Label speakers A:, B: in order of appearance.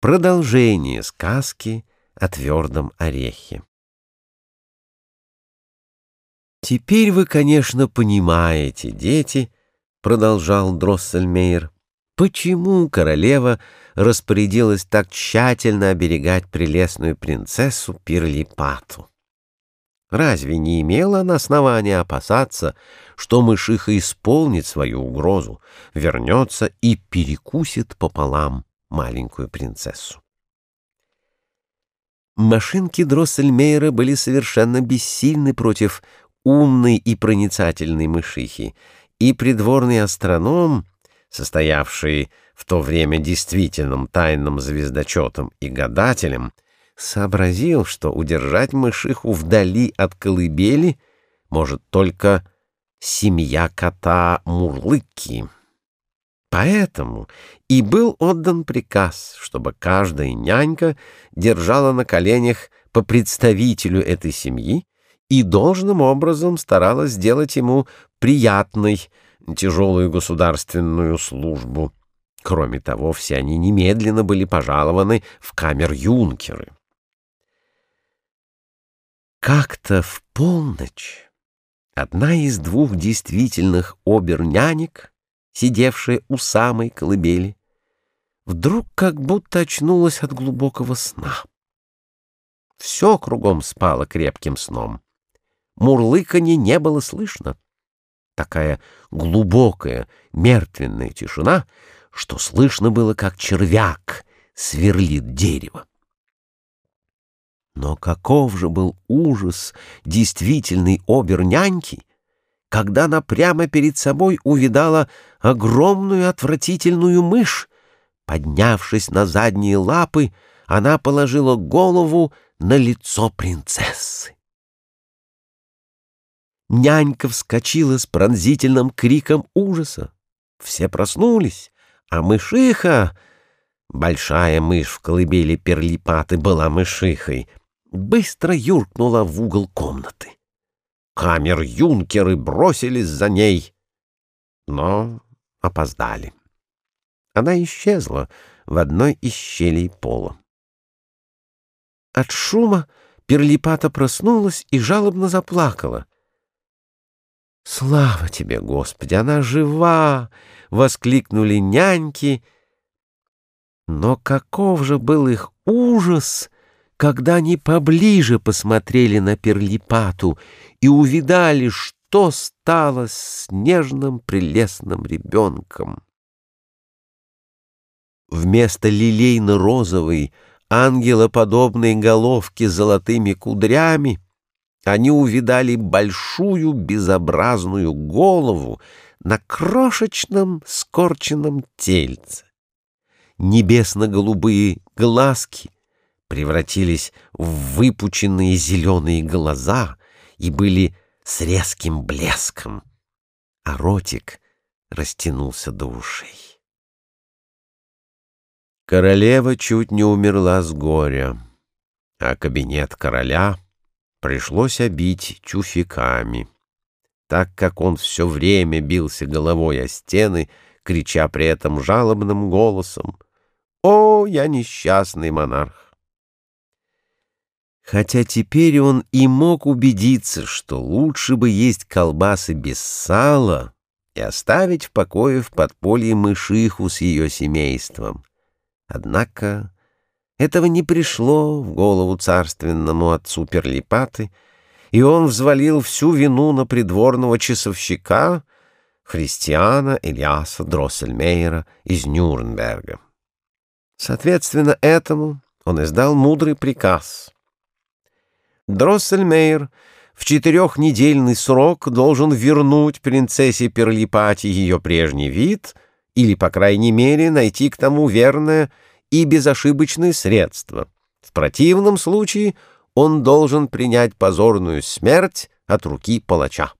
A: Продолжение сказки о твердом орехе. «Теперь вы, конечно, понимаете, дети, — продолжал Дроссельмейер, — почему королева распорядилась так тщательно оберегать прелестную принцессу Пирлипату. Разве не имела она основания опасаться, что мышиха исполнит свою угрозу, вернется и перекусит пополам маленькую принцессу. Машинки Дроссельмейера были совершенно бессильны против умной и проницательной мышихи, и придворный астроном, состоявший в то время действительным тайным звездочетом и гадателем, сообразил, что удержать мышиху вдали от колыбели может только семья кота Мурлыки. Поэтому и был отдан приказ, чтобы каждая нянька держала на коленях по представителю этой семьи и должным образом старалась сделать ему приятной тяжелую государственную службу. Кроме того, все они немедленно были пожалованы в камер-юнкеры. Как-то в полночь одна из двух действительных обер-нянек сидевшая у самой колыбели, вдруг как будто очнулась от глубокого сна. Все кругом спало крепким сном. Мурлыканье не было слышно. Такая глубокая, мертвенная тишина, что слышно было, как червяк сверлит дерево. Но каков же был ужас действительной оберняньки, когда она прямо перед собой увидала огромную отвратительную мышь. Поднявшись на задние лапы, она положила голову на лицо принцессы. Нянька вскочила с пронзительным криком ужаса. Все проснулись, а мышиха, большая мышь в колыбели перлипаты была мышихой, быстро юркнула в угол комнаты камер-юнкеры бросились за ней, но опоздали. Она исчезла в одной из щелей пола. От шума Перлипата проснулась и жалобно заплакала. «Слава тебе, Господи, она жива!» — воскликнули няньки. Но каков же был их ужас, когда они поближе посмотрели на Перлипату и увидали, что стало с нежным прелестным ребенком. Вместо лилейно-розовой, ангелоподобной головки с золотыми кудрями они увидали большую безобразную голову на крошечном скорченном тельце. Небесно-голубые глазки превратились в выпученные зеленые глаза — и были с резким блеском, а ротик растянулся до ушей. Королева чуть не умерла с горя, а кабинет короля пришлось обить чуфиками, так как он все время бился головой о стены, крича при этом жалобным голосом «О, я несчастный монарх!» Хотя теперь он и мог убедиться, что лучше бы есть колбасы без сала и оставить в покое в подполье мышиху с ее семейством. Однако этого не пришло в голову царственному отцу Перлипаты, и он взвалил всю вину на придворного часовщика христиана Ильяса Дроссельмейера из Нюрнберга. Соответственно этому он издал мудрый приказ — Дроссельмейр в четырехнедельный срок должен вернуть принцессе Перлипати ее прежний вид или, по крайней мере, найти к тому верное и безошибочное средство. В противном случае он должен принять позорную смерть от руки палача.